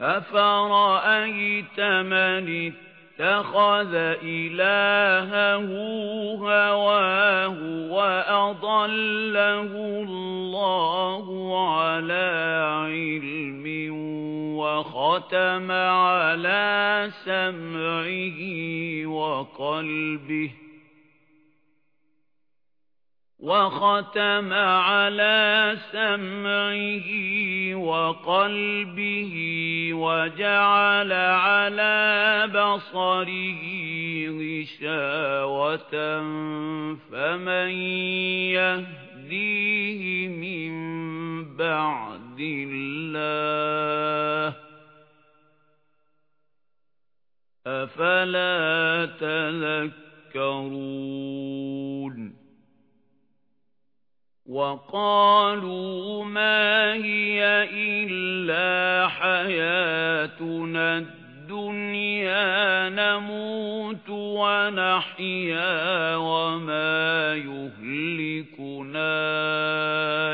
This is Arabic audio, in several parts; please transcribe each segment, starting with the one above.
أَفَرَأَيْتَ مَنِ اتَّخَذَ إِلَٰهَهُ هَوَاهُ وَأَضَلَّهُ اللَّهُ عَلَىٰ عِلْمٍ وَخَتَمَ عَلَىٰ سَمْعِهِ وَقَلْبِهِ وَخَتَمَ عَلَى سَمْعِهِ وَقَلْبِهِ وَجَعَلَ عَلَى بَصَرِهِ غِشَاوَةً فَمَن يَهْدِيهِ مِن بَعْدِ اللَّهِ؟ أَفَلَا تَذَكَّرُونَ؟ وَقَالُوا مَا هِيَ إِلَّا حَيَاتُنَا الدُّنْيَا نَمُوتُ وَنَحْيَا وَمَا يُهْلِكُنَا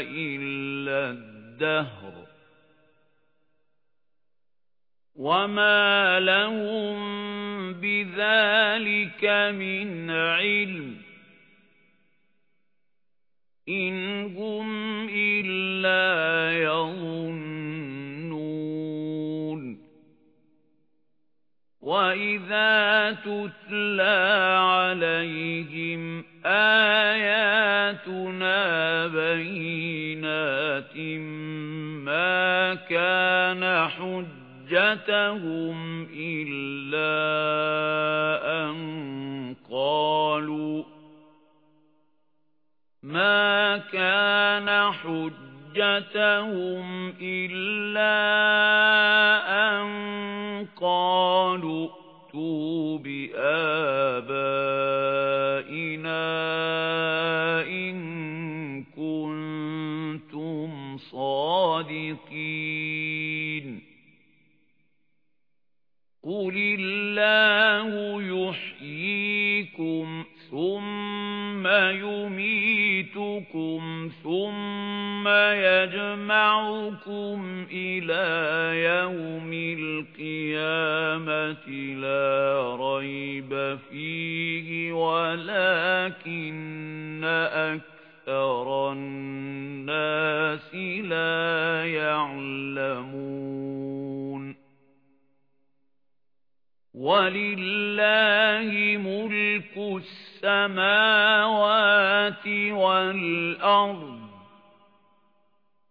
إِلَّا الدَّهْرُ. وَمَا لَهُم بِذَلِكَ مِنْ عِلْمٍ. إِنْ هُمْ إِلَّا يَظُنُّونَ وَإِذَا تُتْلَى عَلَيْهِمْ آيَاتُنَا بَيِّنَاتٍ مَا كَانَ حُجَّتَهُمْ إِلَّا مَا كَانَ حُجَّتَهُمْ إِلَّا أَن قَالُوا ائْتُوا بِآبَائِنَا إِن كُنتُمْ صَادِقِينَ قُلِ اللَّهُ يُحْيِيكُمْ ثُمَّ يُمِيتُكُمْ ثُمَّ يَجْمَعُكُمْ إِلَى يَوْمِ الْقِيَامَةِ لَا رَيْبَ فِيهِ وَلَكِنَّ أَكْثَرَ النَّاسِ لَا يَعْلَمُونَ وَلِلَّهِ مُلْكُ السَّمَاوَاتِ وَالْأَرْضِ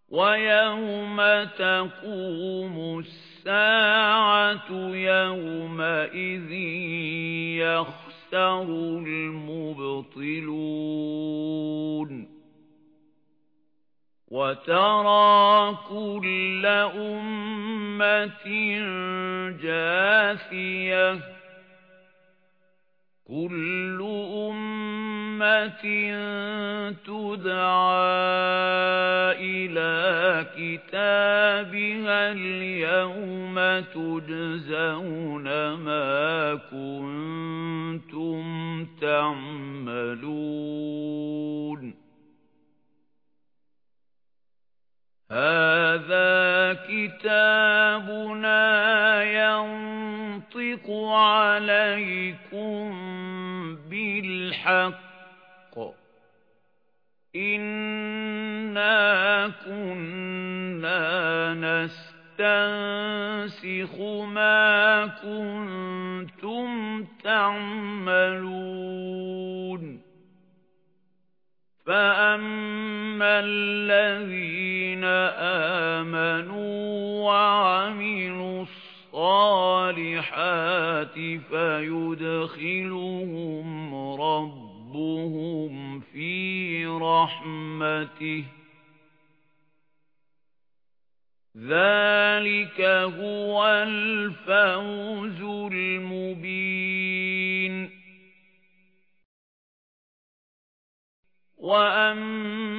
وَيَوْمَ تَقُومُ السَّاعَةُ يَوْمَئِذٍ يَخْسَرُ الْمُبْطِلُونَ وَتَرَى كُلَّ أُمَّةٍ جَاثِيَةً كُلُّ أُمَّةٍ تُدْعَى إِلَى كِتَابِهَا الْيَوْمَ تُجْزَوْنَ مَا كُنتُمْ تَعْمَلُونَ هَذَا كِتَابُنَا يَنطِقُ عَلَيْكُمْ بِالْحَقِّ إِنَّا كُنَّا نَسْتَنسِخُ مَا كُنتُمْ تَعْمَلُونَ فَأَمَّا الَّذِينَ آمَنُوا وَعَمِلُوا الصَّالِحَاتِ فَيُدْخِلُهُمْ رَبُّهُمْ فِي رَحْمَتِهِ. ذَلِكَ هُوَ الْفَوْزُ الْمُبِينُ. وَأَمَّا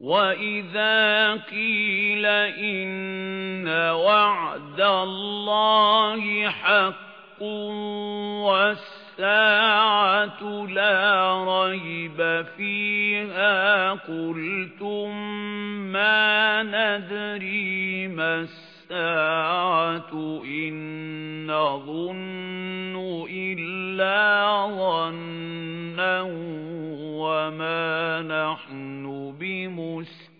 وَإِذَا قِيلَ إِنَّ وَعْدَ اللَّهِ حَقٌّ وَالسَّاعَةُ لَا رَيْبَ فِيهَا قُلْتُم مَّا نَدْرِي مَا السَّاعَةُ إِن نَّظُنُّ إِلَّا ظَنًّا وَمَا نَحْنُ بِمُسْتَيْقِنِينَ